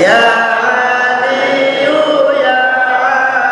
Yeah.